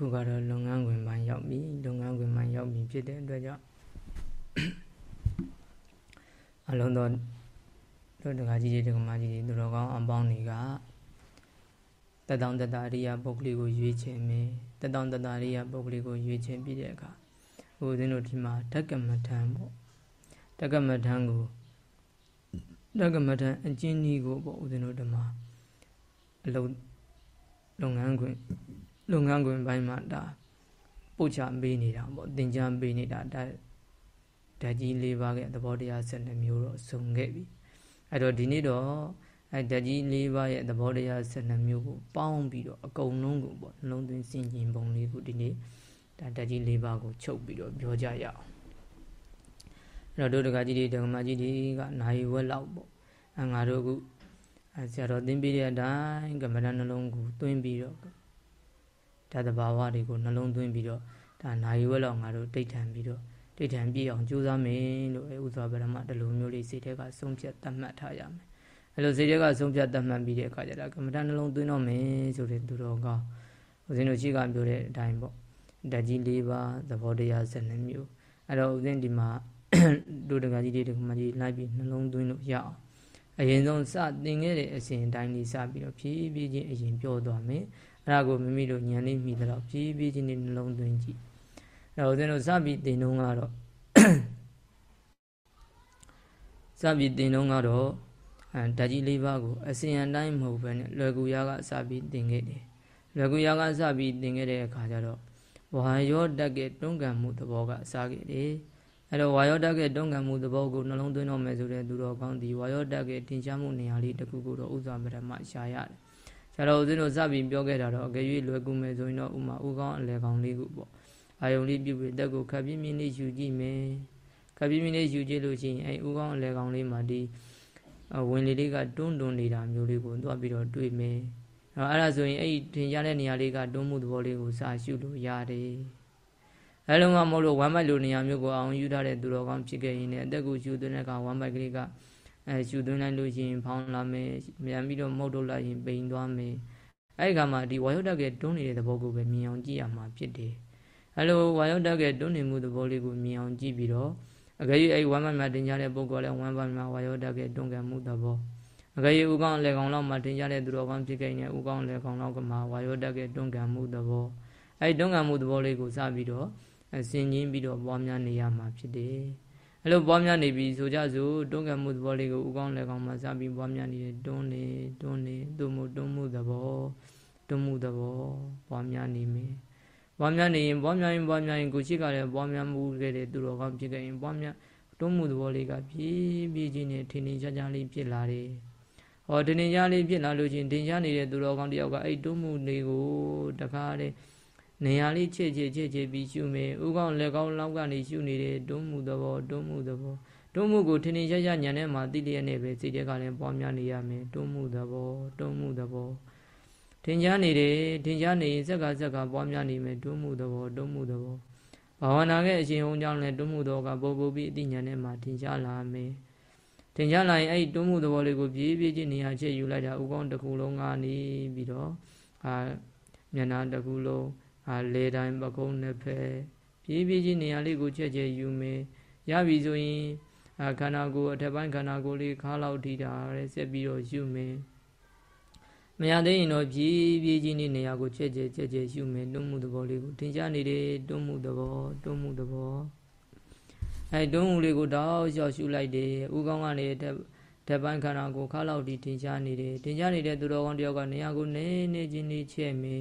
အခုကတော့လုပ်ငန်းခွင်ပိုင်းရောက်ပြီလုပ်ငန်းခွင်ပိုင်းရောက်ပြီဖြစ်တဲ့အတွက်ကြောင့်အလုံးသောတို့တကားကြီးတွေတကမာကြီးတွေသူတော်ကောင်းအပေါင်းတွေကတတောင်တတရိယပုဂ္ဂလိကိုရွေးချယ်မယ်တတောင်တတရိယပုဂ္ဂလိကိုရွေးချယ်ပြီးတဲ့အခါဟိုသင်းတို့ဒီမှာဓကမထံပေါ့ဓကမထံကိုဓကမထံအကျဉ်းကြီးကိုပေါ့ဦးဇင်းတို့ဓမ္မအလုံးလုပ်ငန်းခွင် လုပ်ငန်းခွင်ပိုင်းမှာဒါပို့ချပေးနေတာပေါ့သင် jam ပေးနေတာဒါဓာတ်ကြီး၄ပါးကသဘောတရား12မျိုးတော့စုံခဲ့ပြီအဲ့တော့ဒီနေ့တော့အဲဓာတ်ကြီး၄ပါးရဲ့သဘောတရား12မျိုးကိုပေါင်းပြီးတော့အကုန်လုံးကိုပေါ့နှလုံးသွင်းစင်ကျင်ပုံလေးကိုဒီနေ့ဒါဓာတ်ကြီး၄ပါးကိုချုပ်ပြီးတော့ပြောကြရအောင်အဲ့တော့ဒုဒကကြီးတွေဒကမကြီးတွေကနိုင်ဝက်လောက်ပေါ့အဲငါတို့အခုအဲဆရာတော်သင်ပေးတဲ့အတိုင်းကမ္မဋ္ဌာန်းနှလုံးကိုသွင်းပြီးတော့ ဓာတ်တဘာဝတွေကိုနှလုံးသွင်းပြီးတော့ဒါနိုင်ဝက်လောက်ငါတို့တိတ်ထန်ပြီးတော့တိတ်ထန်ပြည့်အောင်ကြိုးစားမယ်လို့အဲဥစွာပရမတလူမျိုးလေးစိတ်ထဲကဆုံးဖြတ်တတ်မှတ်ထားရမယ်အဲလိုစိတ်ထဲကဆုံးဖြတ်တတ်မှတ်ပြီးတဲ့အခါကျတော့ကမ္မဋ္ဌာန်းနှလုံးသွင်းတော့မယ်ဆိုတဲ့သူတော်ကောင်းဦးဇင်းတို့ရှိကပြောတဲ့အတိုင်းပေါ့ဓာတ်ကြီး၄ပါးသဘောတရား12မျိုးအဲ့တော့ဦးဇင်းဒီမှာဒုဒကကြီးတွေဒကမကြီးလိုက်ပြီးနှလုံးသွင်းလို့ရအောင်အရင်ဆုံးစသင်ခဲ့တဲ့အစဉ်တိုင်းလေးစပြီးတော့ဖြည်းဖြည်းချင်းအရင်ပြောသွားမယ် အဲ့ဒါကိုမိမိတို့ဉာဏ်လေးမိတော့ဖြည်းဖြည်းချင်းနှလုံးသွင်းကြည့်အဲ့တော့ဦးဇင်းတို့စပြီးသင်တော့ကတော့စပြီးသင်တော့ကတော့အဲဓာကြီးလေးပါးကိုအစဉ်အတိုင်းမဟုတ်ဘဲနဲ့လွယ်ကူရကစပြီးသင်ခဲ့တယ်လွယ်ကူရကစပြီးသင်ခဲ့တဲ့အခါကျတော့ဝါယောတက်ကတွန်းကန်မှုသဘောကစခဲ့တယ်အဲ့တော့ဝါယောတက်ကတွန်းကန်မှုသဘောကိုနှလုံးသွင်းတော့မယ်ဆိုတဲ့သူတော်ကောင်းဒီဝါယောတက်ကတင်ရှားမှုနေရာလေးတစ်ခုကိုတော့ဥစွာပရမရှာရတယ် ဆရာတော်ဦးဇင်းတို့စပြီးပြောခဲ့တာတော့အကယ်၍လွယ်ကူမယ်ဆိုရင်တော့ဥမာဥကောင်းအလဲကောင်းလေးကိုပေါ့အာယုံလေးပြုပြီးတက်ကိုခပ်ပြင်းပြင်းလေးယူကြည့်မယ်ခပ်ပြင်းပြင်းလေးယူကြည့်လို့ရှိရင်အဲဥကောင်းအလဲကောင်းလေးမှာဒီဝင်လေလေးကတွန်းတွန်းနေတာမျိုးလေးကိုသွားပြီးတော့တွေ့မယ်အဲအဲ့ဒါဆိုရင်အဲ့ဒီထင်ရှားတဲ့နေရာလေးကတွန်းမှုသဘောလေးကိုစာရှုလို့ရတယ်အဲလုံးကမဟုတ်လို့ဝမ်းမိုက်လိုနေရာမျိုးကိုအောင်ယူထားတဲ့သူတော်ကောင်းဖြစ်ခဲ့ရင်လည်းအသက်ကိုရှုသွင်းတဲ့အခါဝမ်းမိုက်ကလေးက အဲရှုသွင်းလိုက်လို့ရှိရင်ဖောင်းလာမယ်မြန်ပြီးတော့မဟုတ်တော့လိုက်ရင်ပိန်သွားမယ်အဲ့ဒီကမှဒီဝါယုတ်တက်ကတွန်းနေတဲ့သဘောကိုပဲမြင်အောင်ကြည့်ရမှာဖြစ်တယ်အဲလိုဝါယုတ်တက်ကတွန်းနေမှုသဘောလေးကိုမြင်အောင်ကြည့်ပြီးတော့အကယ်၍အဲ့ဝမ်းမိုက်မှာတင်ကြတဲ့ပုဂ္ဂိုလ်လည်းဝမ်းမိုက်မှာဝါယုတ်တက်ကတွန်းကမှုသဘောအကယ်၍ဥကောင်းလေကောင်လောက်မှာတင်ကြတဲ့သူတော်ကောင်းဖြစ်ခဲ့ရင်ဥကောင်းလေကောင်လောက်ကမှာဝါယောတက်ကတွန်းကံမှုသဘောအဲဒီတွန်းကံမှုသဘောလေးကိုစပြီးတော့ဆင်ញင်းပြီးတော့ပွားများနေရမှာဖြစ်တယ် အဲလိုပွားများနေပြီဆိုကြစို့တွန်းကံမှုသဘောလေးကိုဥကောင်းလေကောင်မှာစပြီးပွားများနေတယ်တွန်းနေတွန်းနေသူ့မှုတွန်းမှုသဘောတွန်းမှုသဘောပွားများနေမယ်ပွားများနေရင်ပွားများရင်ပွားများရင်ကိုရှိကလည်းပွားများမှုခဲ့တဲ့သူတော်ကောင်းဖြစ်ခဲ့ရင်ပွားများတွန်းမှုသဘောလေးကဖြည်းဖြည်းချင်းနဲ့ထင်ထင်ရှားရှားလေးဖြစ်လာတယ်ဟောတင်းကြလေးဖြစ်လာလို့ချင်းတင်ကြနေတဲ့သူတော်ကောင်းတယောက်ကအဲ့တွုံးမှုတွေကိုတခါတည်း နေရာလေးချစ်ချစ်ချစ်ချစ်ပြီးရှုမယ်ဥကောင်းလက်ကောင်းလောက်ကနေရှုနေတဲ့တွုံးမှုသဘောတွုံးမှုသဘောတွုံးမှုကိုထင်ထင်ရှားရှားညံထဲမှာသိလျက်နဲ့ပဲစိတ်ထဲကလည်းပွားများနေရမယ်တွုံးမှုသဘောတွုံးမှုသဘောထင်ရှားနေတယ်ထင်ရှားနေရင်စက်ကစက်ကပွားများနေမယ်တွုံးမှုသဘောတွုံးမှုသဘောဘာဝနာရဲ့အရှင်ဟုံကြောင့်လည်းတွုံးမှုသဘောကပို့ပို့ပြီးအသိဉာဏ်ထဲမှာထင်ရှားလာမယ်သင်ကြားလာရင်အဲ့ဒီတွန်းမှုသဘောလေးကိုပြေးပြေးချင်းနေရာချဲ့ယူလိုက်တာဥကောင်းတစ်ခုလုံးကနေပြီးတော့အာမျက်နှာတစ်ခုလုံး အာလေတိုင်းပကုံးနှစ်ဖက်ပြေးပြေးချင်းနေရာလေးကိုချဲ့ချဲ့ယူမယ်ရပြီဆိုရင်အာခန္ဓာကိုယ်အထက်ပိုင်းခန္ဓာကိုယ်လေးခါလောက်ထိတာရဲဆက်ပြီးတော့ယူမယ်မရသေးရင်တော့ပြေးပြေးချင်းနေနေရာကိုချဲ့ချဲ့ချဲ့ချဲ့ယူမယ်တွန်းမှုသဘောလေးကိုသင်ကြားနေတယ်တွန်းမှုသဘောတွန်းမှုသဘောအဲတွန်းဦးလေးကိုတောက်လျှောက်ရှုလိုက်တယ်ဥကောင်းကနေတက်တက်ပိုင်းခန္ဓာကိုခါလောက်ဒီတင်ရှားနေတယ်တင်ရှားနေတဲ့သူတော်ကောင်းတယောက်ကနေရာကိုနေနေချင်းနေချဲ့မေ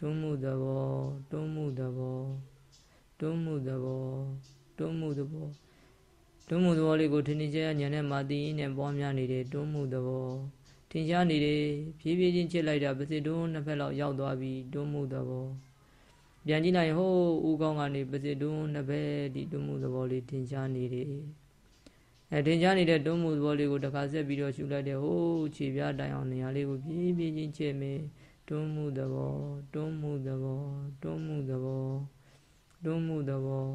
တွန်းမှုသဘောတွန်းမှုသဘောတွန်းမှုသဘောတွန်းမှုသဘောတွန်းမှုသဘောလေးကိုထင်ထင်ရှားရှားညံနဲ့မာတိနဲ့ပွားများနေတယ်တွန်းမှုသဘောထင်ရှားနေတယ်ဖြည်းဖြည်းချင်းချစ်လိုက်တာပစိတွန်းနှစ်ဖက်လောက်ရောက်သွားပြီတွန်းမှုသဘောပြန်ကြည့်လိုက်ဟိုးဦးကောင်းကနေပစိတွန်းနှစ်ဘက်ဒီတွန်းမှုသဘောလေးထင်ရှားနေတယ်အဲထင်ရှားနေတဲ့တွန်းမှုသဘောလေးကိုတစ်ခါဆက်ပြီးတော့ရှုလိုက်တယ်ဟိုးခြေပြားတိုင်အောင်နေရာလေးကိုပြင်းပြင်းချင်းချဲ့မယ် တွန်းမှုသဘောတွန်းမှုသဘောတွန်းမှုသဘောတွန်းမှုသဘော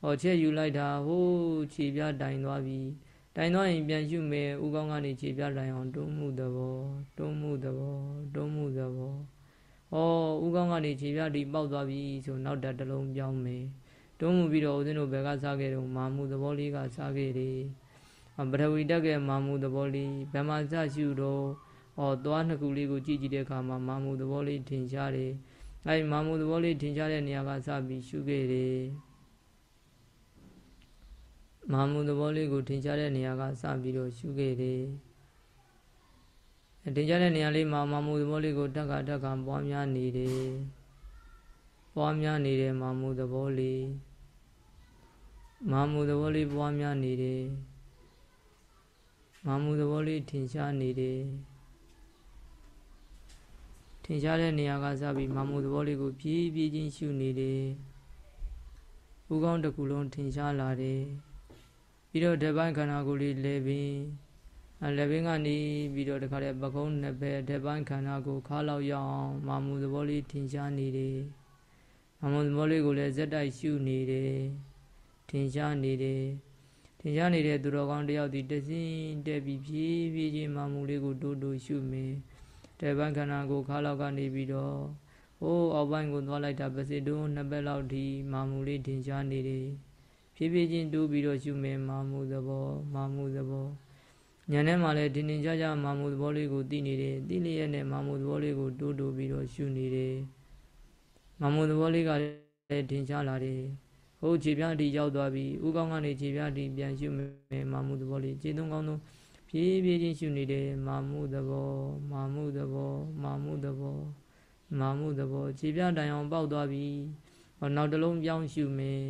ဟောချဲ့ယူလိုက်တာဟိုးခြေပြားတိုင်သွားပြီတိုင်သွားရင်ပြန်ရှုမယ်ဦးကောင်းကနေခြေပြားတိုင်အောင်တွန်းမှုသဘောတွန်းမှုသဘောတွန်းမှုသဘောဩဥကောင်းကနေခြေပြဒီပေါက်သွားပြီဆိုနောက်တက်တစ်လုံးပြောင်းမယ်တွန်းမှုပြီးတော့ဦးဇင်းတို့ဘယ်ကစားခဲ့တော့မာမှုသဘောလေးကစားခဲ့တယ်ပထဝီတက်ကမာမှုသဘောလေးဘယ်မှာစရှုတော့ ဩသွားနှစ်ခုလေးကိုကြည့်ကြည့်တဲ့အခါမှာမာမှုသဘောလေးထင်ရှားတယ်အဲဒီမာမှုသဘောလေးထင်ရှားတဲ့နေရာကစပြီးရှုခဲ့တယ်မာမှုသဘောလေးကိုထင်ရှားတဲ့နေရာကစပြီးတော့ရှုခဲ့တယ်တင်ကြတဲ့နေရာလေးမှာမာမှုသဘောလေးကိုတက်ကတက်ကပွားများနေတယ်ပွားများနေတဲ့မာမှုသဘောလေးမာမှုသဘောလေးပွားများနေတယ်မာမှုသဘောလေးထင်ရှားနေတယ် ထင်ရှားတဲ့နေရာကစပြီးမာမှုသဘောလေးကိုဖြည်းဖြည်းချင်းရှုနေတယ်ဥကောင်းတစ်ခုလုံးထင်ရှားလာတယ်ပြီးတော့ဓာတ်ပိုင်းခန္ဓာကိုယ်လေးလဲပြီးလက်ဘင်းကနေပြီးတော့တခါတည်းပကုံးနှစ်ဘက်ဓာတ်ပိုင်းခန္ဓာကိုခါလောက်ရအောင်မာမှုသဘောလေးထင်ရှားနေတယ်မာမှုသဘောလေးကိုလည်းဇက်တိုက်ရှုနေတယ်ထင်ရှားနေတယ်ထင်ရှားနေတဲ့သူတော်ကောင်းတယောက်ဒီတစင်းတက်ပြီးဖြည်းဖြည်းချင်းမာမှုလေးကိုတိုးတိုးရှုမင်းဓာ တ်ပိုင်းခန္ဓာကိုခါလောက်ကနေပြီးတော့ဟိုးအောက်ပိုင်းကိုသွားလိုက်တာပစိတုံးနှစ်ဘက်လောက်ဒီမာမှုလေးထင်ရှားနေတယ်ဖြည်းဖြည်းချင်းတိုးပြီးတော့ရှုမင်းမာမှုသဘောမာမှုသဘောညာထဲမှာလည်းတင်းတင်းကြပ်ကြပ်မာမှုသဘောလေးကိုသိနေတယ်သိလျက်နဲ့မာမှုသဘောလေးကိုတိုးတိုးပြီးတော့ရှုနေတယ်မာမှုသဘောလေးကလည်းတင်ချလာတယ်ဟုတ်ခြေပြားတီရောက်သွားပြီဥကောင်းကနေခြေပြားတီပြန်ရှုမယ်မာမှုသဘောလေးခြေသုံးကောင်းသုံး ဖြည်းဖြည်းချင်းရှုနေတယ်မာမှုသဘောမာမှုသဘောမာမှုသဘောမာမှုသဘောခြေပြားတိုင်အောင်ပေါက်သွားပြီနောက်တစ်လုံးပြောင်းရှုမယ်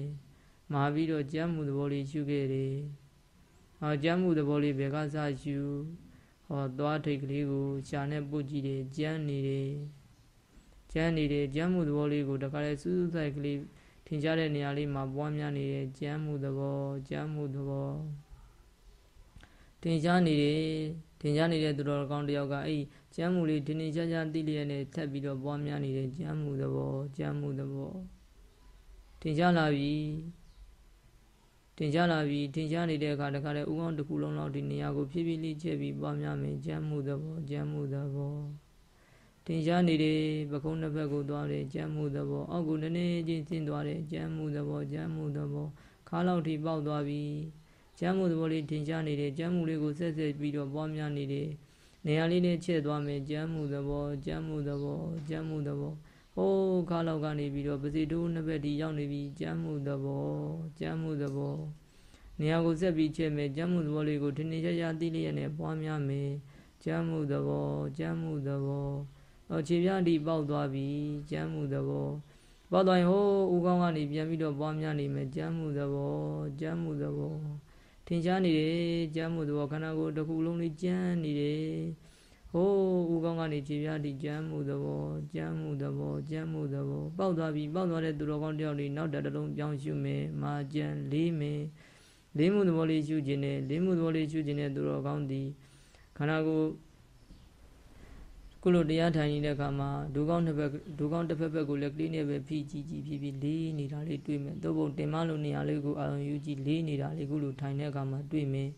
မာပြီးတော့ကြမ်းမှုသဘောလေးရှုခဲ့တယ်ဟောကြမ်းမှုသဘောလေးဘယ်ကစရှုဟောသွားထိတ်ကလေးကိုရှာနဲ့ပုတ်ကြည့်တယ်ကြမ်းနေတယ်ကြမ်းနေတယ်ကြမ်းမှုသဘောလေးကိုတခါလေစူးစူးဆိုင်ကလေးထင်ရှားတဲ့နေရာလေးမှာပွားများနေတယ်ကြမ်းမှုသဘောကြမ်းမှုသဘော ထင်ရှားနေတယ်ထင်ရှားနေတဲ့သူတော်ကောင်းတယောက်ကအဲ့ကြမ်းမှုလေးထင်ထင်ရှားရှားသိလျက်နဲ့ထပ်ပြီးတော့ပွားများနေတယ်ကြမ်းမှုသဘောကြမ်းမှုသဘောထင်ရှားလာပြီတင်ရှားလာပြီးတင်ရှားနေတဲ့အခါတခါတည်းဥကောင်းတစ်ခုလုံးလောက်ဒီနေရာကိုဖြည်းဖြည်းလေးချက်ပြီးပွားများမယ်ကြမ်းမှုသဘောကြမ်းမှုသဘောတင်ရှားနေတဲ့ပကုံးတစ်ဖက်ကိုသွားတယ်ကြမ်းမှုသဘောအောက်ကိုနည်းနည်းချင်းဆင်းသွားတယ်ကြမ်းမှုသဘောကြမ်းမှုသဘောခါလောက်ထိပေါက်သွားပြီး ကြမ်းမှုသဘောလေးတင်ရှားနေတယ်ကြမ်းမှုလေးကိုဆက်ဆက်ပြီးတော့ပွားများနေတယ်နေရာလေးနဲ့ချက်သွားမယ်ကြမ်းမှုသဘောကြမ်းမှုသဘောကြမ်းမှုသဘောဟိုးခါလောက်ကနေပြီးတော့ပစီတိုးနှစ်ဘက်ဒီရောက်နေပြီကြမ်းမှုသဘောကြမ်းမှုသဘောနေရာကိုဆက်ပြီးချက်မယ်ကြမ်းမှုသဘောလေးကိုထင်ထင်ရှားရှားသိလျက်နဲ့ပွားများမယ်ကြမ်းမှုသဘောကြမ်းမှုသဘောအော်ခြေပြားဒီပေါက်သွားပြီကြမ်းမှုသဘောပေါက်သွားရင်ဟိုးဦးကောင်းကနေပြန်ပြီးတော့ပွားများနေမယ်ကြမ်းမှုသဘောကြမ်းမှုသဘော ထင်ရှားနေတယ်ကြမ်းမှုသဘောခန္ဓာကိုယ်တစ်ခုလုံးလေးကြမ်းနေတယ်ဟိုးဦးကောင်းကနေခြေပြားဒီကြမ်းမှုသဘောကြမ်းမှုသဘောကြမ်းမှုသဘောပေါက်သွားပြီပေါက်သွားတဲ့သူတော်ကောင်းတယောက်လေးနောက်တစ်လုံးပြောင်းရှုမယ်မာကြံလေးမယ်လေးမှုသဘောလေးရှုခြင်းနဲ့လေးမှုသဘောလေးရှုခြင်းနဲ့သူတော်ကောင်းသည်ခန္ဓာကိုယ် ကုလိုတရားထိုင်နေတဲ့အခါမှာဒုကောင်းတစ်ဖက်ဒုကောင်းတစ်ဖက်ဘက်ကိုလည်းကလေးနဲ့ပဲဖိကြည့်ကြည့်ဖြည်းဖြည်းလေးနေတာလေးတွေ့မယ်သို့ပုံတင်မလို့နေရာလေးကိုအာရုံယူကြည့်လေးနေတာလေးကုလိုထိုင်တဲ့အခါမှာတွေ့မယ်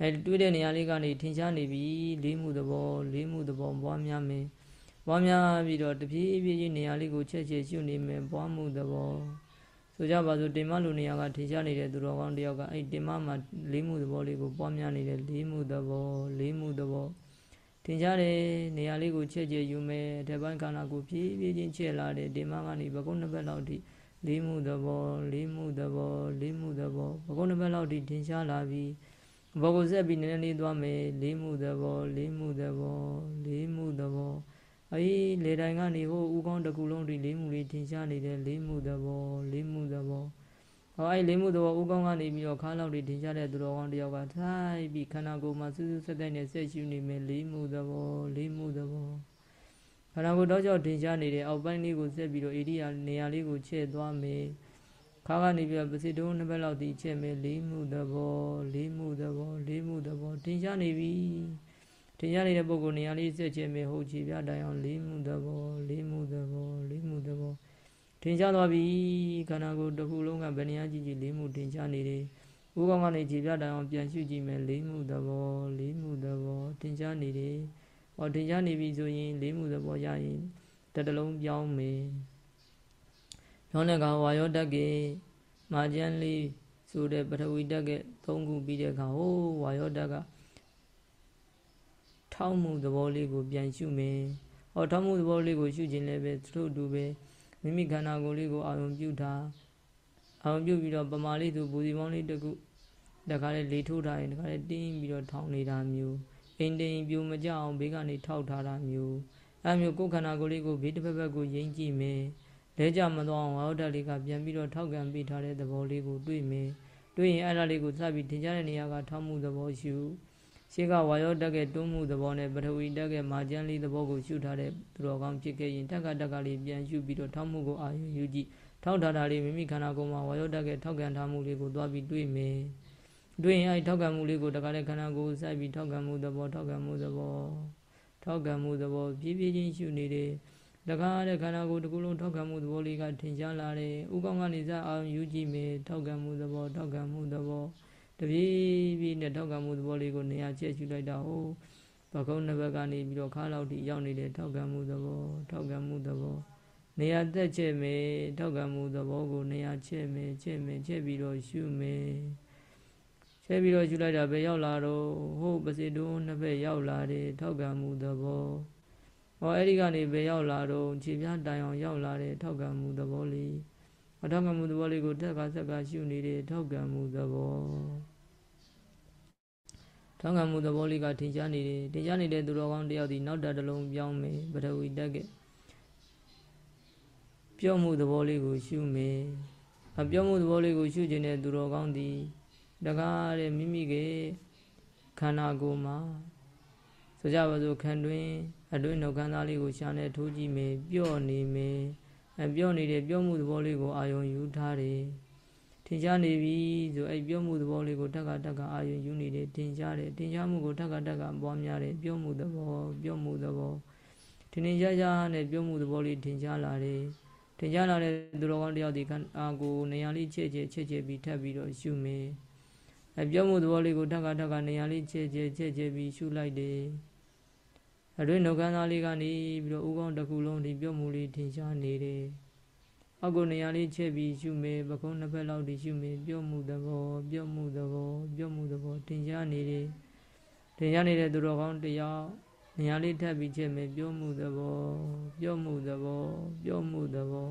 အဲတွေ့တဲ့နေရာလေးကနေထင်ရှားနေပြီလေးမှုသဘောလေးမှုသဘောပွားများမယ်ပွားများပြီးတော့တဖြည်းဖြည်းချင်းနေရာလေးကိုချက်ချက်ရှုနေမယ်ပွားမှုသဘောဆိုကြပါစို့တင်မလူနေရာကထင်ရှားနေတဲ့သူတော်ကောင်းတယောက်ကအဲ့တင်မမှာလေးမှုသဘောလေးကိုပွားများနေတဲ့လေးမှုသဘောလေးမှုသဘော ထင်ရှားတဲ့နေရာလေးကိုချက်ချက်ယူမယ်တပိုင်းခန္ဓာကိုဖြည်းဖြည်းချင်းချက်လာတဲ့တင်မကနေဘကုန်းနှစ်ဘက်လောက်ထိလေးမှုသဘောလေးမှုသဘောလေးမှုသဘောဘကုန်းနှစ်ဘက်လောက်ထိထင်ရှားလာပြီးဘောကိုဆက်ပြီးနည်းနည်းလေးသွားမယ်လေးမှုသဘောလေးမှုသဘောလေးမှုသဘောအေးလေတိုင်ကနေဟိုဥကောင်းတစ်ခုလုံးဒီလေးမှုလေးထင်ရှားနေတဲ့လေးမှုသဘောလေးမှုသဘော ဟောအဲ့လေးမှုသဘောဥကောင်းကနေပြီးတော့ခါလောက်တွေထင်ရှားတဲ့သူတော်ကောင်းတယောက်ကထိုက်ပြီးခန္ဓာကိုယ်မှာစူးစူးဆက်ဆက်နဲ့ဆက်ရှုနေမယ်လေးမှုသဘောလေးမှုသဘောခန္ဓာကိုယ်တော့ကြောင့်ထင်ရှားနေတဲ့အောက်ပိုင်းလေးကိုဆက်ပြီးတော့ဣရိယာနေရာလေးကိုချဲ့သွားမယ်ခါကနေပြီးတော့ပစိတုံးနှစ်ဘက်လောက်ဒီချဲ့မယ်လေးမှုသဘောလေးမှုသဘောလေးမှုသဘောထင်ရှားနေပြီထင်ရှားနေတဲ့ပုဂ္ဂိုလ်နေရာလေးဆက်ချင်မယ်ဟုတ်ချီပြတိုင်အောင်လေးမှုသဘောလေးမှုသဘောလေးမှုသဘောထ င်ရှားသွားပြီခန္ဓာကိုယ်တစ်ခုလုံးကဗဏ္ဍာကြည့်ကြည့်လေးမှုထင်ရှားနေတယ်ဥကောင်းကနေခြေပြတိုင်အောင်ပြန်ရှုကြည့်မယ်လေးမှုသဘောလေးမှုသဘောထင်ရှားနေတယ်ဟောထင်ရှားနေပြီဆိုရင်လေးမှုသဘောရရင်တတလုံးပြောင်းမယ်ပြောင်းတဲ့အခါဝါယောတက်ကမာကျန်လေးဆိုတဲ့ပထဝီတက်ကသုံးခုပြီးတဲ့အခါဟိုးဝါယောတက်ကထောက်မှုသဘောလေးကိုပြန်ရှုမယ်။ဟောထောက်မှုသဘောလေးကိုရှုခြင်းလည်းပဲသူတို့တူပဲ မိမိခန္ဓာကိုယ်လေးကိုအာရုံပြုတာအာရုံပြုပြီးတော့ပမာလေးသူဘူစီပေါင်းလေးတစ်ခုတခါလေလေထိုးထားရင်တခါလေတင်းပြီးတော့ထောင်းနေတာမျိုးအိမ်တိမ်ပြိုမကြအောင်ဘေးကနေထောက်ထားတာမျိုးအဲမျိုးကိုယ်ခန္ဓာကိုယ်လေးကိုဘေးတစ်ဖက်ဖက်ကိုယိမ့်ကြည့်မယ်လဲကြမသွားအောင်ဝါဟုတ်တလေးကပြန်ပြီးတော့ထောက်ကန်ပေးထားတဲ့သဘောလေးကိုတွေ့မယ်တွေ့ရင်အဲ့ဒါလေးကိုစပြီးထင်ရှားတဲ့နေရာကထောက်မှုသဘောရှု ရှေးကဝါယောတက်ကတွန်းမှုသဘောနဲ့ပထဝီတက်ကမာကျန်းလေးသဘောကိုရှုထားတဲ့သူတော်ကောင်းဖြစ်ခဲ့ရင်တက်ကတက်ကလေးပြန်ရှုပြီးတော့ထောက်မှုကိုအာရုံယူကြည့်ထောက်ထားတာလေးမိမိခန္ဓာကိုယ်မှာဝါယောတက်ကထောက်ကန်ထားမှုလေးကိုသွားပြီးတွေ့မယ်တွေ့ရင်အဲ့ထောက်ကန်မှုလေးကိုတခါလေခန္ဓာကိုယ်စိုက်ပြီးထောက်ကန်မှုသဘောထောက်ကန်မှုသဘောထောက်ကန်မှုသဘောဖြည်းဖြည်းချင်းရှုနေတယ်တခါတဲ့ခန္ဓာကိုယ်တစ်ခုလုံးထောက်ခံမှုသဘောလေးကထင်ရှားလာတယ်။ဥကောင်းကနေစအောင်ယူကြည့်မယ်ထောက်ခံမှုသဘောထောက်ခံမှုသဘော တပြေးပြေးနဲ့ထောက်ခံမှုသဘောလေးကိုနေရာကျက်ရှုလိုက်တာဟုတ်ပကုံးနှစ်ဘက်ကနေပြီးတော့ခါလောက်ထိရောက်နေတဲ့ထောက်ခံမှုသဘောထောက်ခံမှုသဘောနေရာတက်ချက်မယ်ထောက်ခံမှုသဘောကိုနေရာချက်မယ်ချက်မယ်ချက်ပြီးတော့ရှုမယ်ချက်ပြီးတော့ရှုလိုက်တာပဲရောက်လာတော့ဟုတ်ပစိတုံးနှစ်ဘက်ရောက်လာတယ်ထောက်ခံမှုသဘောဟောအဲ့ဒီကနေပဲရောက်လာတော့ခြေပြားတိုင်အောင်ရောက်လာတဲ့ထောက်ကံမှုသဘောလေးအ ထောက်ကံမှုသဘောလေးကိုတက်ကဆက်ကရှုနေတဲ့ထောက်ကံမှုသဘောထောက်ကံမှုသဘောလေးကထင်ရှားနေတယ်ထင်ရှားနေတဲ့သူတော်ကောင်းတယောက်ဒီနောက်တတလုံးပြောင်းမယ်ပထဝီတက်ကပြောမှုသဘောလေးကိုရှုမယ်အပြောမှုသဘောလေးကိုရှုခြင်းတဲ့သူတော်ကောင်းဒီတကားတဲ့မိမိကခန္ဓာကိုယ်မှာဆိုကြပါစို့ခံတွင်အတွင်းနှုတ်ခမ်းသားလေးကိုရှာနဲ့ထိုးကြည့်မယ်ပြော့နေမယ်အဲ ပြော့နေတဲ့ပြော့မှုသဘောလေးကိုအာယုံယူထားတယ်ထင်ရှားနေပြီဆိုအဲ့ပြော့မှုသဘောလေးကိုတက်ကတက်ကအာယုံယူနေတယ်ထင်ရှားတယ်ထင်ရှားမှုကိုတက်ကတက်ကပွားများတယ်ပြော့မှုသဘောပြော့မှုသဘောထင်ထင်ရှားရှားနဲ့ပြော့မှုသဘောလေးထင်ရှားလာတယ်ထင်ရှားလာတဲ့သူတော်ကောင်းတယောက်ဒီခန္ဓာကိုနေရာလေးချဲ့ချဲ့ချဲ့ချဲ့ပြီးထပ်ပြီးတော့ရှုမယ်အဲပြောမှုသဘောလေးကိုထပ်ခါထပ်ခါနေရာလေးချဲ့ချဲ့ချဲ့ချဲ့ပြီးရှုလိုက်တယ် အတွင်းနှုတ်ခမ်းသားလေးကနေပြီးတော့ဥကောင်းတစ်ခုလုံးဒီပြုတ်မှုလေးထင်ရှားနေတယ်။အောက်ကိုနေရာလေးချက်ပြီးရှုမေပကုံးနှစ်ဖက်လောက်ဒီရှုမေပြုတ်မှုသဘောပြုတ်မှုသဘောပြုတ်မှုသဘောထင်ရှားနေတယ်။ထင်ရှားနေတဲ့သူတော်ကောင်းတယောက်နေရာလေးထပ်ပြီးချက်မေပြုတ်မှုသဘောပြုတ်မှုသဘောပြုတ်မှုသဘော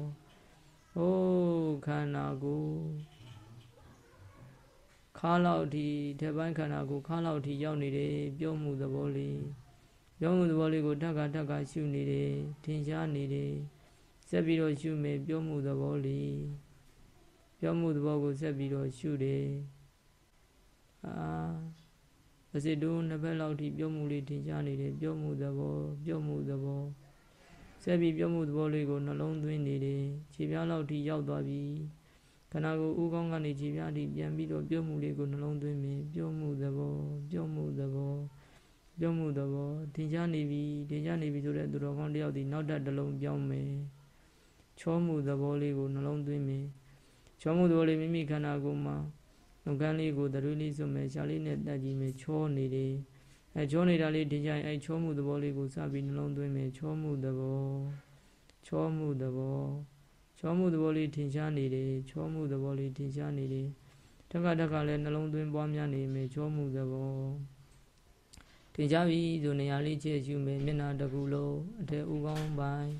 ဟိုးခန္ဓာကိုခါလောက်ဒီထက်ပိုင်းခန္ဓာကိုခါလောက်ထိရောက်နေတယ်ပြုတ်မှုသဘောလေး ပြောမှုသဘောလေးကိုတက်ကတက်ကရှုနေတယ်ထင်ရှားနေတယ်ဆက်ပြီးတော့ရှုမယ်ပြောမှုသဘောလေးပြောမှုသဘောကိုဆက်ပြီးတော့ရှုတယ်အာအစစ်တို့နှစ်ဘက်လောက်ထိပြောမှုလေးထင်ရှားနေတယ်ပြောမှုသဘောပြောမှုသဘောဆက်ပြီးပြောမှုသဘောလေးကိုနှလုံးသွင်းနေတယ်ခြေပြားလောက်ထိရောက်သွားပြီခန္ဓာကိုယ်ဥကောင်းကနေခြေပြားထိပြန်ပြီးတော့ပြောမှုလေးကိုနှလုံးသွင်းမယ်ပြောမှုသဘောပြောမှုသဘော ပြောမှုသဘောထင်ရှားနေပြီထင်ရှားနေပြီဆိုတဲ့သူတော်ကောင်းတယောက်ဒီနောက်တက်တစ်လုံးပြောင်းမယ်ချောမှုသဘောလေးကိုနှလုံးသွင်းမယ်ချောမှုသဘောလေးမိမိခန္ဓာကိုယ်မှာနှုတ်ခမ်းလေးကိုတရွေးလေးစွမယ်ရှားလေးနဲ့တက်ကြည့်မယ်ချောနေတယ်အဲချောနေတာလေးထင်ရှားရင်အဲချောမှုသဘောလေးကိုစပြီးနှလုံးသွင်းမယ်ချောမှုသဘောချောမှုသဘောချောမှုသဘောလေးထင်ရှားနေတယ်ချောမှုသဘောလေးထင်ရှားနေတယ်တက္ကတက္ကလည်းနှလုံးသွင်းပွားများနေမယ်ချောမှုသဘော တင်ကြပြီဆိုနေရာလေးချဲ့ယူမယ်မျက်နာတစ်ခုလုံးအထက်ဥကောင်းပိုင်း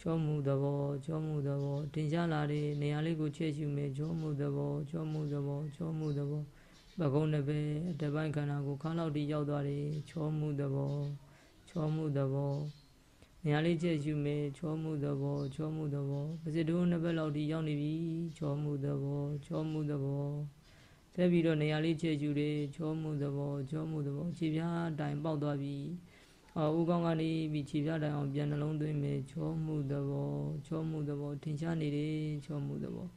ချောမှုသဘောချောမှုသဘောတင်ကြလာတဲ့နေရာလေးကိုချဲ့ယူမယ်ချောမှုသဘောချောမှုသဘောချောမှုသဘောပကုံးတစ်ပဲအထက်ပိုင်းခန္ဓာကိုခါလောက်တိရောက်သွားတယ်ချောမှုသဘောချောမှုသဘောနေရာလေးချဲ့ယူမယ်ချောမှုသဘောချောမှုသဘောပစိတုံးနှစ်ဘက်လောက်တိရောက်နေပြီချောမှုသဘောချောမှုသဘော ဆက်ပြီးတော့နေရာလေးချဲယူတယ်ချောမှုသဘောချောမှုသဘောခြေပြားတိုင်ပေါက်သွားပြီအော်ဦးကောင်းကနေပြီးခြေပြားတိုင်အောင်ပြန်နှလုံးသွင်းမယ်ချောမှုသဘောချောမှုသဘောထင်ရှားနေတယ်ချောမှုသဘော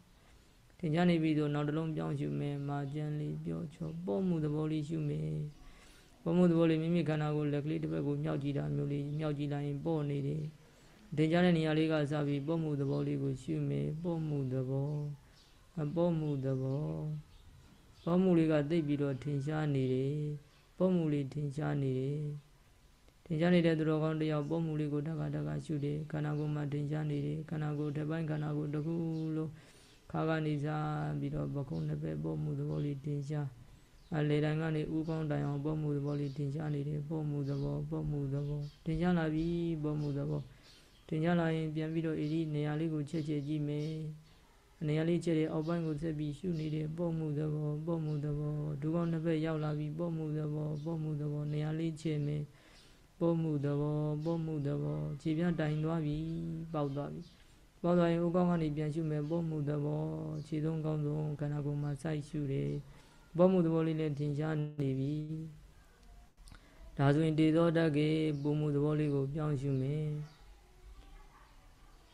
ထင်ရှားနေပြီဆိုနောက်တစ်လုံးပြောင်းရှုမယ်မာကျန်လေးပြောချောပေါ့မှုသဘောလေးရှုမယ်ပေါ့မှုသဘောလေးမိမိခန္ဓာကိုလက်ကလေးတစ်ဘက်ကိုမြောက်ကြည့်တာမျိုးလေးမြောက်ကြည့်လိုက်ရင်ပေါ့နေတယ်ထင်ရှားတဲ့နေရာလေးကစပြီးပေါ့မှုသဘောလေးကိုရှုမယ်ပေါ့မှုသဘောအပေါ့မှုသဘော ပေါမှုလေးကသိပ်ပြီးတော့ထင်ရှားနေတယ်ပေါမှုလေးထင်ရှားနေတယ်ထင်ရှားနေတဲ့သူတော်ကောင်းတယောက်ပုံမှုလေးကိုတက္ကတက္ကရှုတယ်ခန္ဓာကိုယ်မှာတင်ရှားနေတယ်ခန္ဓာကိုယ်တစ်ပိုင်းခန္ဓာကိုယ်တစ်ခုလုံးခါကနေစားပြီးတော့ပခုံးနှစ်ဖက်ပုံမှုသဘောလေးတင်ရှားအလေတိုင်းကနေဥကောင်းတိုင်အောင်ပုံမှုသဘောလေးတင်ရှားနေတယ်ပုံမှုသဘောပုံမှုသဘောတင်ရှားလာပြီပုံမှုသဘောတင်ရှားလာရင်ပြန်ပြီးတော့ဣတိနေရာလေးကိုချက်ချက်ကြည့်မယ် နေရာလေးချက်တဲ့အောက်ပိုင်းကိုဆက်ပြီးရှုနေတယ်ပုံမှုသဘောပုံမှုသဘောဒုကောင်းနှစ်ဖက်ရောက်လာပြီပုံမှုသဘောပုံမှုသဘောနေရာလေးချက်မယ်ပုံမှုသဘောပုံမှုသဘောခြေပြတိုင်သွားပြီပေါက်သွားပြီပေါက်သွားရင်ဥကောင်းကနေပြန်ရှုမယ်ပုံမှုသဘောခြေသုံးကောင်းဆုံးခန္ဓာကိုယ်မှာစိုက်ရှုတယ်ပုံမှုသဘောလေးလည်းထင်ရှားနေပြီဒါဆိုရင်တေသောတတ်ကေပုံမှုသဘောလေးကိုပြောင်းရှုမယ်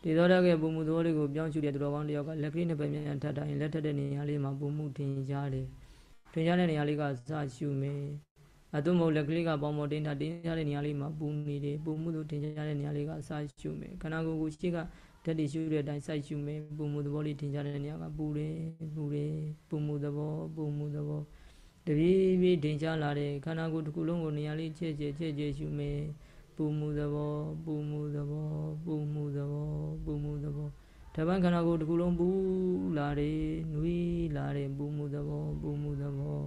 တေသောတတ်ကေပုံမှုသဘောလေးကိုပြောင်းရှုတဲ့သူတော်ကောင်းတယောက်ကလက်ကလေးနှစ်ပတ်မြန်ထပ်တိုင်းလက်ထက်တဲ့နေရာလေးမှာပုံမှုထင်ရှားတယ်ထင်ရှားတဲ့နေရာလေးကစရှုမယ်အတုမဟုတ်လက်ကလေးကပေါမောတင်းတာတင်းရတဲ့နေရာလေးမှာပူနေတယ်ပူမှုတို့တင်ကြတဲ့နေရာလေးကအစာရှုမယ်ခန္ဓာကိုယ်ကိုရှေ့ကဓာတ်တွေရှုတဲ့အတိုင်းစိုက်ရှုမယ်ပူမှုသဘောလေးတင်ကြတဲ့နေရာကပူတယ်ပူတယ်ပူမှုသဘောပူမှုသဘောတပြေးပြေးတင်ကြလာတဲ့ခန္ဓာကိုယ်တစ်ခုလုံးကိုနေရာလေးချဲ့ချဲ့ချဲ့ချဲ့ရှုမယ် ပူမှုသဘောပူမှုသဘောပူမှုသဘောပူမှုသဘောတပန်းခန္ဓာကိုယ်တစ်ခုလုံးပူလာတယ်နွေးလာတယ်ပူမှုသဘောပူမှုသဘော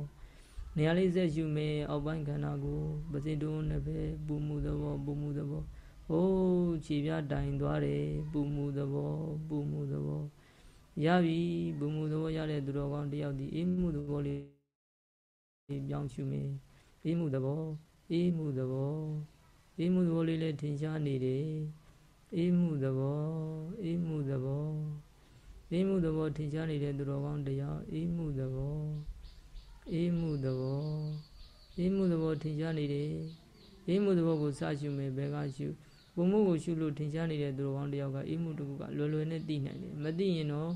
နေရာလေးဆက်ယူမယ်အောက်ပိုင်းခန္ဓာကိုပစိတုံးနဲ့ပဲပူမှုသဘောပူမှုသဘောဟိုးခြေပြတိုင်သွားတယ်ပူမှုသဘောပူမှုသဘောရပြီပူမှုသဘောရတဲ့သူတော်ကောင်းတယောက်ဒီအေးမှုသဘောလေးပြောင်းရှုမယ်အေးမှုသဘောအေးမှုသဘော အေးမှုသဘောလေးလည်းထင်ရှားနေတယ်အေးမှုသဘောအေးမှုသဘောအေးမှုသဘောထင်ရှားနေတဲ့သူတော်ကောင်းတယောက်အေးမှုသဘောအေးမှုသဘောအေးမှုသဘောထင်ရှားနေတယ်အေးမှုသဘောကိုစရှုမယ်ဘယ်ကရှုပုံမှုကိုရှုလို့ထင်ရှားနေတဲ့သူတော်ကောင်းတယောက်ကအေးမှုတစ်ခုကလွယ်လွယ်နဲ့သိနိုင်တယ်မသိရင်တော့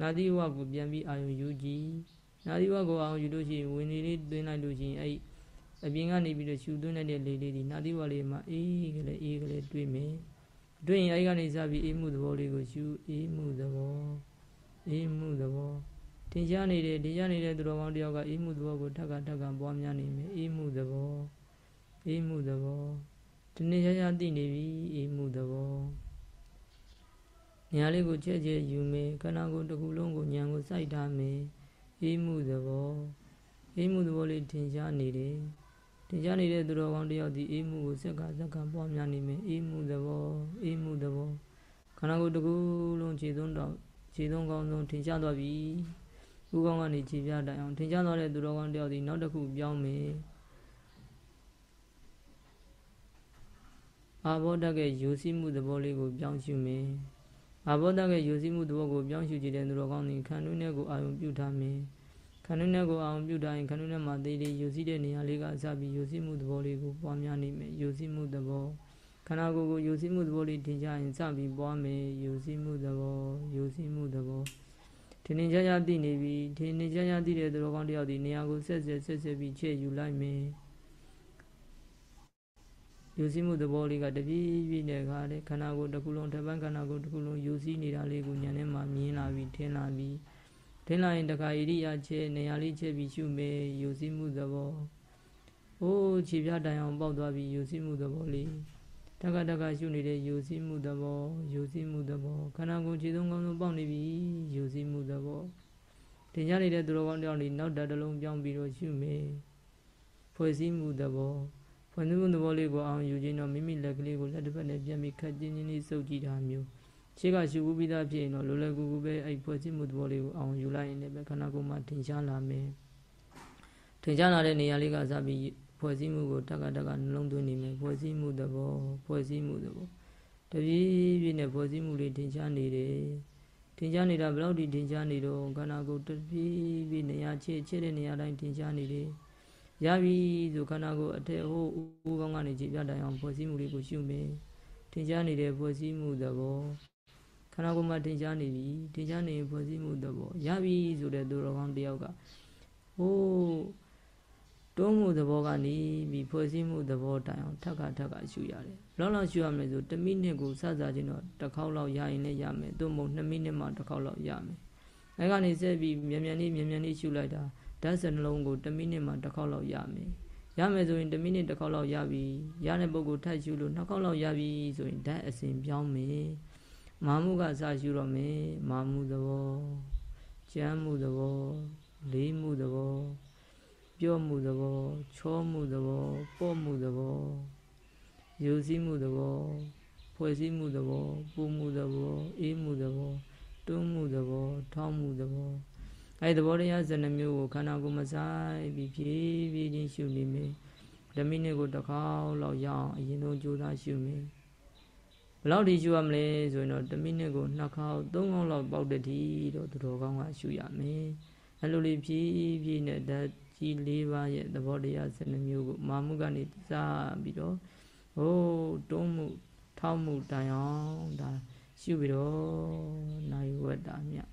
နာသီဝကိုပြန်ပြီးအာယုံယူကြည့်နာသီဝကိုအာယုံယူလို့ရှိရင်ဝင်နေလေးသွင်းလိုက်လို့ရှိရင်အဲ့ အပြင်ကနေပြီးတော့ရှူသွင်းလိုက်တဲ့လေလေးဒီနာသီဝလေးမှာအေးကလေးအေးကလေးတွေ့မယ်တွေ့ရင်အဲ့ကနေစပြီးအေးမှုသဘောလေးကိုရှုအေးမှုသဘောအေးမှုသဘောထင်ရှားနေတယ်ထင်ရှားနေတဲ့သူတော်ကောင်းတယောက်ကအေးမှုသဘောကိုထပ်ကထပ်ကပွားများနေမယ်အေးမှုသဘောအေးမှုသဘောဒီနေ့ရရသိနေပြီအေးမှုသဘောညာလေးကိုချဲ့ချဲ့ယူမယ်ခန္ဓာကိုယ်တစ်ခုလုံးကိုညံကိုစိုက်ထားမယ်အေးမှုသဘောအေးမှုသဘောလေးထင်ရှားနေတယ် ထင်ရှားနေတဲ့သူတော်ကောင်းတယောက်ဒီအေးမှုကိုစက်ကစက်ကပွားများနေမယ်အေးမှုသဘောအေးမှုသဘောခန္ဓာကိုယ်တစ်ခုလုံးခြေသုံးတော့ခြေသုံးကောင်းဆုံးထင်ရှားသွားပြီဦးကောင်းကနေခြေပြတိုင်အောင်ထင်ရှားသွားတဲ့သူတော်ကောင်းတယောက်ဒီနောက်တစ်ခုပြောင်းမယ်အာဘောဓကယူစီမှုသဘောလေးကိုပြောင်းရှုမယ်အာဘောဓကယူစီမှုသဘောကိုပြောင်းရှုကြည့်တဲ့သူတော်ကောင်းသည်ခန္ဓာနဲ့ကိုအာယုံပြုထားမယ် ခန္ဓာနဲ့ကိုအာယုံပြုထားရင်ခန္ဓာနဲ့မှာသေးသေးယူစီတဲ့နေရာလေးကစပြီးယူစီမှုသဘောလေးကိုပွားများနေမယ်ယူစီမှုသဘောခန္ဓာကိုယ်ကိုယူစီမှုသဘောလေးထင်ရှားရင်စပြီးပွားမယ်ယူစီမှုသဘောယူစီမှုသဘောထင်ထင်ရှားရှားသိနေပြီထင်ထင်ရှားရှားသိတဲ့သူတော်ကောင်းတယောက်ဒီနေရာကိုဆက်ဆက်ဆက်ဆက်ပြီးချဲ့ယူလိုက်မယ်ယူစည်းမှုသဘောလေးကတပြေးပြေးနဲ့ခါတဲ့ခန္ဓာကိုယ်တစ်ခုလုံးတစ်ပန်းခန္ဓာကိုယ်တစ်ခုလုံးယူစည်းနေတာလေးကိုညံထဲမှာမြင်လာပြီးထင်လာပြီး ထင်လာရင်တခါဣရိယာချဲနေရာလေးချဲပြီးရှုမယ်ယူစည်းမှုသဘော။အိုးခြေပြတိုင်အောင်ပေါက်သွားပြီးယူစည်းမှုသဘောလေးတက္ကတက္ကရှုနေတဲ့ယူစည်းမှုသဘောယူစည်းမှုသဘောခန္ဓာကိုယ်ခြေသုံးကောင်းဆုံးပေါက်နေပြီယူစည်းမှုသဘောတင်ကြနေတဲ့သူတော်ကောင်းတယောက်လေးနောက်တတလုံးပြောင်းပြီးတော့ရှုမယ်ဖွဲ့စည်းမှုသဘောဖွဲ့စည်းမှုသဘောလေးကိုအောင်ယူခြင်းတော့မိမိလက်ကလေးကိုလက်တစ်ဖက်နဲ့ပြန်ပြီးခတ်ချင်းချင်းလေးစုပ်ကြည့်တာမျိုး ရှေ့ကရှုဘူးပြီးသားဖြစ်ရင်တော့လိုလကူကူပဲအဲ့ဖွဲ့စည်းမှုသဘောလေးကိုအောင်ယူလိုက်ရင်လည်းခန္ဓာကိုယ်မှာထင်ရှားလာမယ်ထင်ရှားလာတဲ့နေရာလေးကစပြီးဖွဲ့စည်းမှုကိုတက်ကတက်ကနှလုံးသွင်းနေမယ်ဖွဲ့စည်းမှုသဘောဖွဲ့စည်းမှုသဘောတပြေးပြေးနဲ့ဖွဲ့စည်းမှုလေးထင်ရှားနေတယ်ထင်ရှားနေတာဘယ်လောက်ထိထင်ရှားနေတော့ခန္ဓာကိုယ်တပြေးပြေးနေရာချေချေတဲ့နေရာတိုင်းထင်ရှားနေတယ်ရပြီဆိုခန္ဓာကိုယ်အထက်ဟိုးဦးကောင်းကနေခြေပြတိုင်အောင်ဖွဲ့စည်းမှုလေးကိုရှုမယ်ထင်ရှားနေတဲ့ဖွဲ့စည်းမှုသဘောခ န္ဓာကိုယ်မှာထင်ရှားနေပြီထင်ရှားနေဖွဲ့စည်းမှုသဘောရပြီဆိုတဲ့သူတော်ကောင်းတယောက်ကဟိုးတွုံးမှုသဘောကနေပြီးဖွဲ့စည်းမှုသဘောတိုင်အောင်ထပ်ခါထပ်ခါရှုရတယ်ဘယ်လောက်ရှုရမလဲဆို1မိနစ်ကိုစစချင်းတော့တစ်ခေါက်လောက်ရရင်လည်းရမယ်သို့မဟုတ်2မိနစ်မှတစ်ခေါက်လောက်ရမယ်အဲကနေဆက်ပြီးမြန်မြန်လေးမြန်မြန်လေးရှုလိုက်တာဓာတ်စနှလုံးကို1မိနစ်မှတစ်ခေါက်လောက်ရမယ်ရရမယ်ဆိုရင်1မိနစ်တစ်ခေါက်လောက်ရပြီရတဲ့ပုဂ္ဂိုလ်ထပ်ရှုလို့နှစ်ခေါက်လောက်ရပြီဆိုရင်ဓာတ်အစဉ်ပြောင်းမယ် မာမှုကစရှုတော့မယ်မာမှုသဘောကြမ်းမှုသဘောလေးမှုသဘောပြော့မှုသဘောချောမှုသဘောပေါ့မှုသဘောယူစည်းမှုသဘောဖွဲ့စည်းမှုသဘောပူမှုသဘောအေးမှုသဘောတွန်းမှုသဘောထောင်းမှုသဘောအဲဒီသဘောတရားဇဏမျိုးကိုခန္ဓာကိုယ်မဆိုင်ပြီးဖြည်းဖြည်းချင်းရှုနေမယ်ဓမိနစ်ကိုတစ်ခေါက်လောက်ရအောင်အရင်ဆုံးကြိုးစားရှုမယ်ဘယ် လောက်ထိရှုရမလဲဆိုရင်တော့ဓမိနစ်ကိုနှစ်ခေါက်သုံးခေါက်လောက်ပေါက်တဲ့ဒီတော့သူတော်ကောင်းကရှုရမယ်အဲလိုလေးဖြည်းဖြည်းနဲ့ဓာတ်ကြီး၄ပါးရဲ့သဘောတရားဇဏမျိုးကိုမာမှုကနေစပြီးတော့ဟိုးတွန်းမှုထောက်မှုတိုင်အောင်ဒါရှုပြီးတော့နိုင်ဝတ္တာမြတ်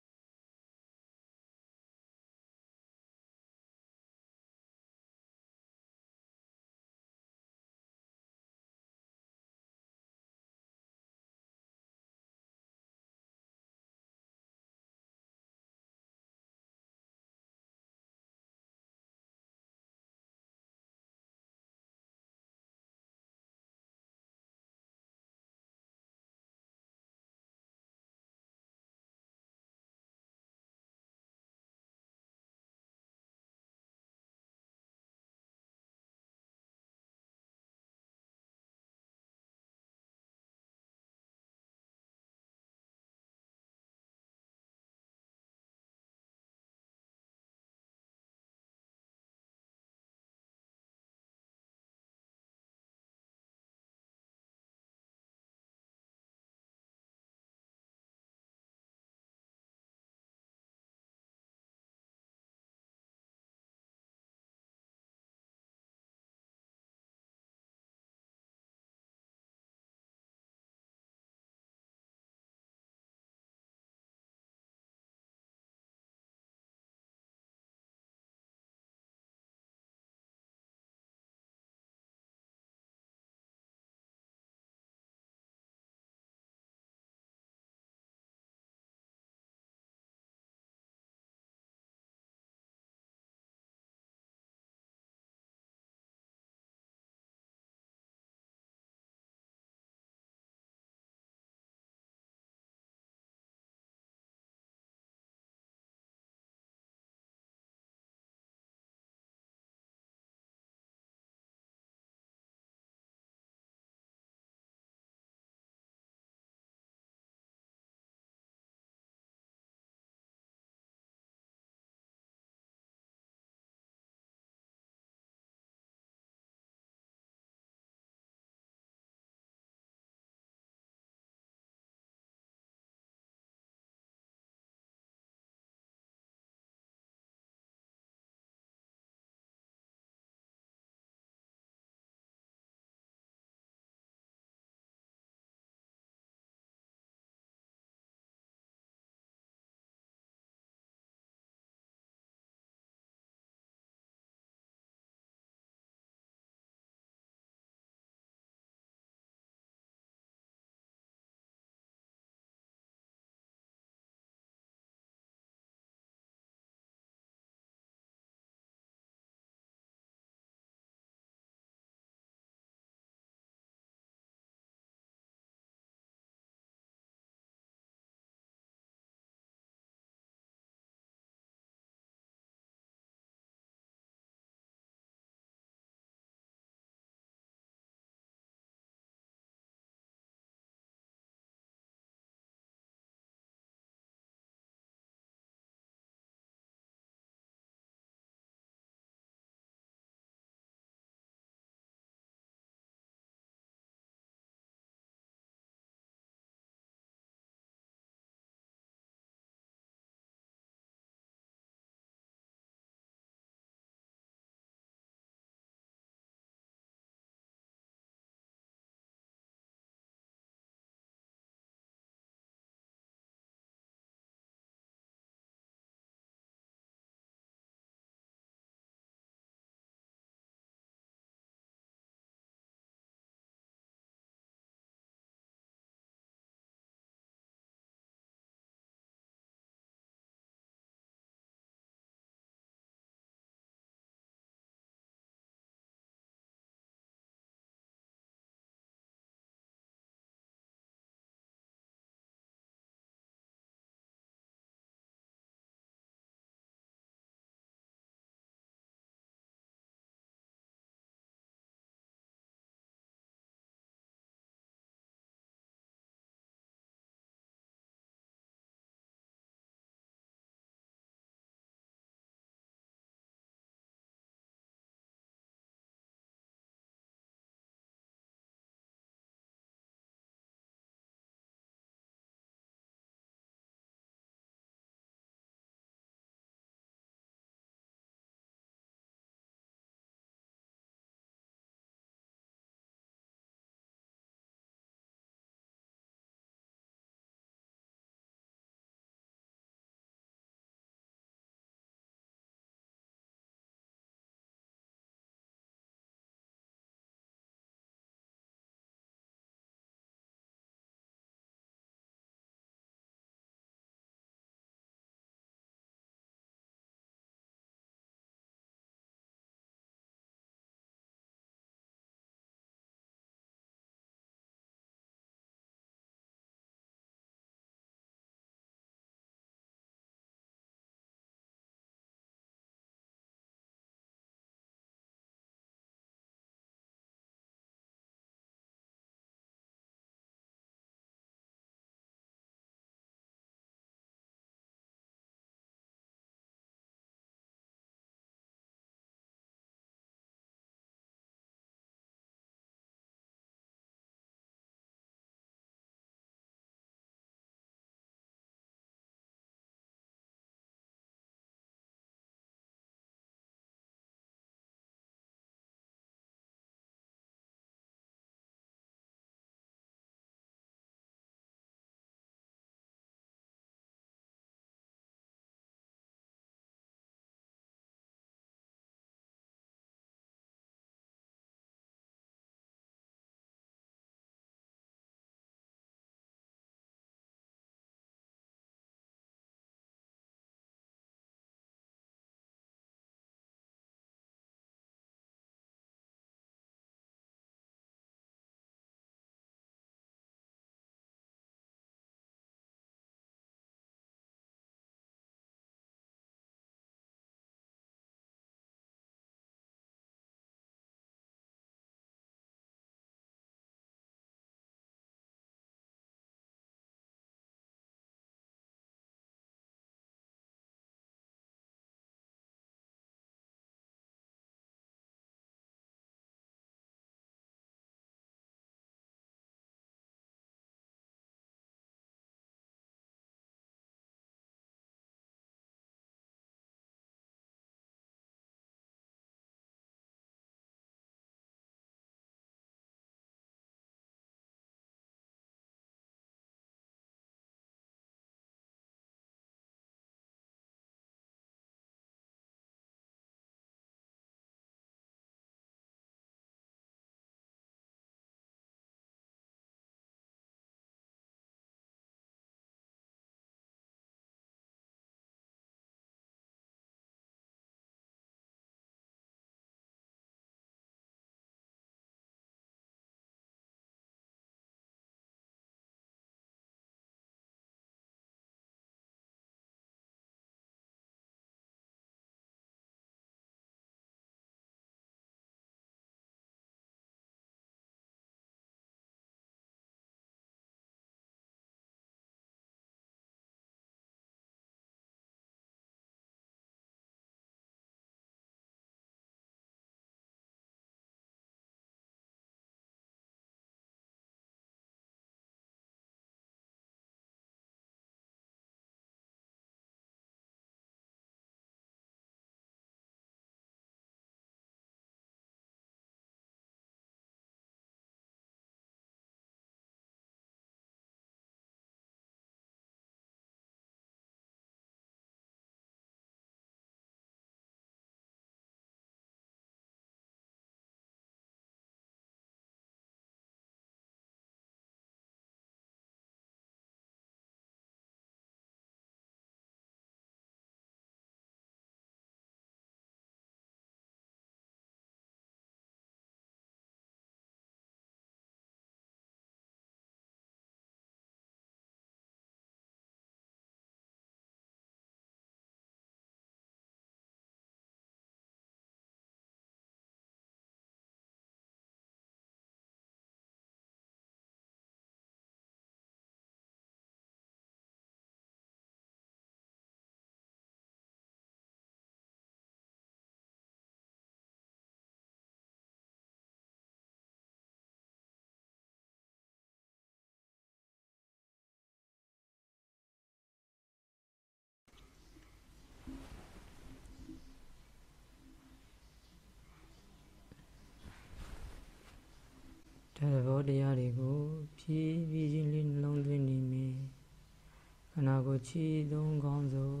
ခြေသုံးကောင်းဆုံး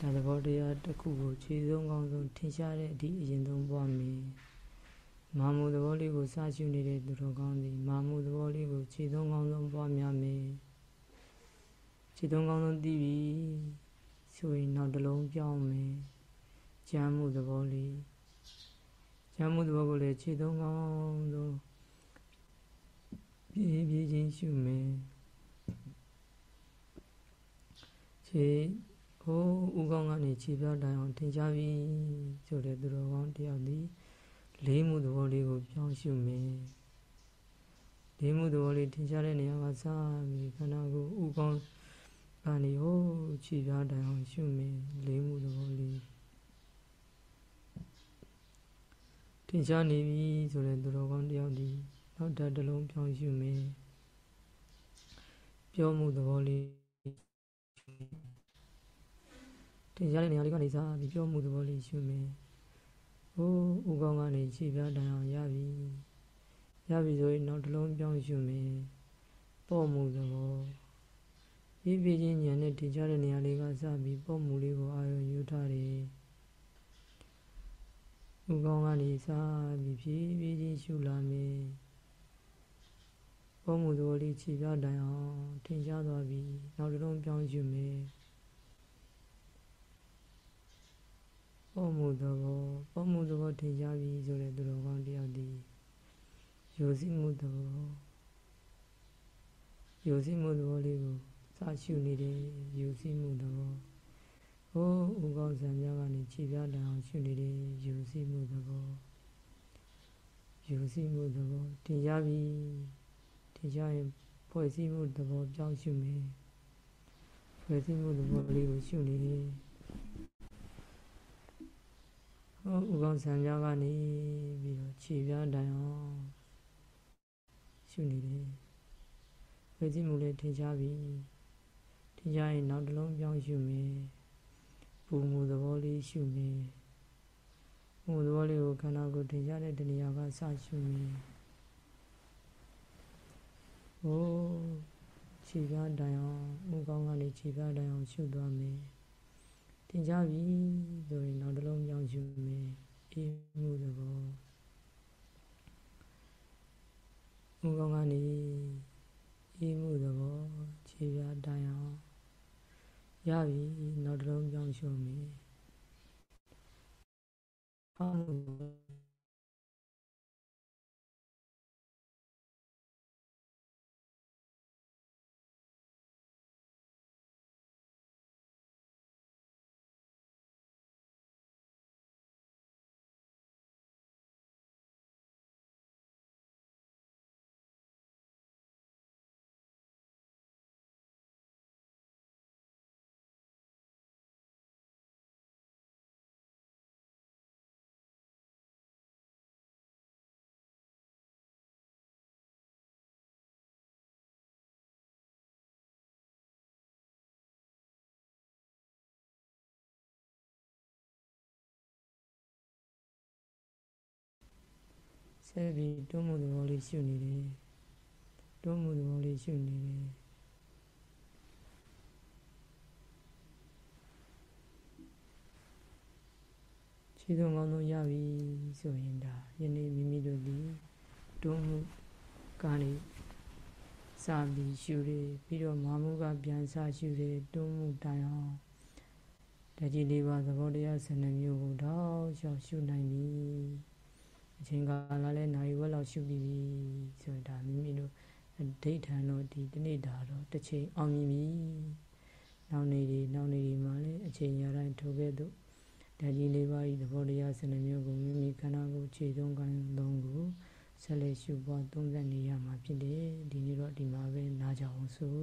ဒါသဘောတရားတစ်ခုကိုခြေသုံးကောင်းဆုံးထင်ရှားတဲ့အသည့်အရင်ဆုံးပွားမည်မာမှုသဘောလေးကိုစရှုနေတဲ့သူတော်ကောင်းသည်မာမှုသဘောလေးကိုခြေသုံးကောင်းဆုံးပွားများမယ်ခြေသုံးကောင်းဆုံးသိပြီဆိုရင်နောက်တစ်လုံးပြောင်းမယ်ကြမ်းမှုသဘောလေးကြမ်းမှုသဘောကိုလည်းခြေသုံးကောင်းဆုံးပြေးပြေးချင်းရှုမယ် ခြေဟိုးဥကောင်းကနေခြေပြတိုင်အောင်ထင်ရှားပြီဆိုတဲ့သူတော်ကောင်းတယောက်သည်လေးမှုသဘောလေးကိုပြောင်းရှုမယ်လေးမှုသဘောလေးထင်ရှားတဲ့နေရာကစပြီးခန္ဓာကိုယ်ဥကောင်းကနေဟိုးခြေပြတိုင်အောင်ရှုမယ်လေးမှုသဘောလေးထင်ရှားနေပြီဆိုတဲ့သူတော်ကောင်းတယောက်ဒီနောက်ဓာတ်တစ်လုံးပြောင်းရှုမယ်ပြောမှုသဘောလေး တင်ရတဲ့နေရာလေးကနေစားပြီးပြောမှုသဘောလေးရှုမယ်။ဟိုးဥကောင်းကနေခြေပြားတိုင်အောင်ရပြီ။ရပြီဆိုရင်နောက်တစ်လုံးပြောင်းရှုမယ်။ပေါ့မှုသဘောဒီပြချင်းညံနဲ့တင်ကြတဲ့နေရာလေးကစပြီးပေါ့မှုလေးကိုအာရုံယူထားတယ်။ဥကောင်းကနေစားပြီးဖြည်းဖြည်းချင်းရှုလာမယ်။ ပေါ့မှုသဘောလေးခြေပြားတိုင်အောင်ထင်ရှားသွားပြီ။နောက်တစ်လုံးပြောင်းရှုမယ်။ပေါ်မှုသဘောပေါ်မှုသဘောထင်ရှားပြီဆိုတဲ့သူတော်ကောင်းတယောက်ဒီယူစည်းမှုသဘောယူစည်းမှုသဘောလေးကိုစာရှုနေတယ်ယူစည်းမှုသဘောဟိုးဥကောင်းဆံများကနေခြေပြတန်အောင်ရှုနေတယ်ယူစည်းမှုသဘောယူစည်းမှုသဘောထင်ရှားပြီ ထင်ရှားရင်ဖွဲ့စည်းမှုသဘောပြောင်းရှုမယ်ဖွဲ့စည်းမှုသဘောလေးကိုရှုနေတယ်ဟောဥကောင်းဆံပြားကနေပြီးတော့ခြေပြားတိုင်အောင်ရှုနေတယ်ဝေစီမှုလေးထင်ရှားပြီထင်ရှားရင်နောက်တစ်လုံးပြောင်းရှုမယ်ပူမှုသဘောလေးရှုမယ်ပူမှုသဘောလေးကိုခန္ဓာကိုယ်ထင်ရှားတဲ့တဏှာကစရှုမယ် ဟိုးခြေပြားတိုင်အောင်ဥကောင်းကနေခြေပြားတိုင်အောင်ရှုသွားမယ်တင်ကြပြီဆိုရင်နောက်တစ်လုံးပြောင်းယူမယ်အေးမှုသဘောဥကောင်းကနေအေးမှုသဘောခြေပြတိုင်အောင်ရပြီနောက်တစ်လုံးပြောင်းရှုမယ်ဟောမှု ဆက်ပြီးတွန်းမှုသဘောလေးရှုနေတယ်တွန်းမှုသဘောလေးရှုနေတယ်ခြေဆုံးကောင်းဆုံးရပြီဆိုရင်ဒါယနေ့မိမိတို့ဒီတွန်းမှုကနေစပြီးရှုတယ်ပြီးတော့မာမှုကပြန်စရှုတယ်တွန်းမှုတိုင်အောင်တကြီးလေးပါသဘောတရား12မျိုးကိုတော့ရှောက်ရှုနိုင်ပြီ အချိန်ကာလလဲနိုင်ဝက်လောက်ရှုပြီးပြီဆိုရင်ဒါမိမိတို့ဒိဋ္ဌံတော့ဒီတနေ့တာတော့တစ်ချိန်အောင်မြင်ပြီနောက်နေ့ဒီနောက်နေ့ဒီမှာလဲအချိန်ရတိုင်းထိုခဲ့သို့ဓာတ်ကြီးလေးပါးဤသဘောတရားစနမျိုးကိုမိမိခန္ဓာကိုယ်ခြေသုံးကံသုံးကိုဆက်လက်ရှုပွားသုံးသက်နေရမှာဖြစ်တယ်ဒီနေ့တော့ဒီမှာပဲနားကြအောင်ဆို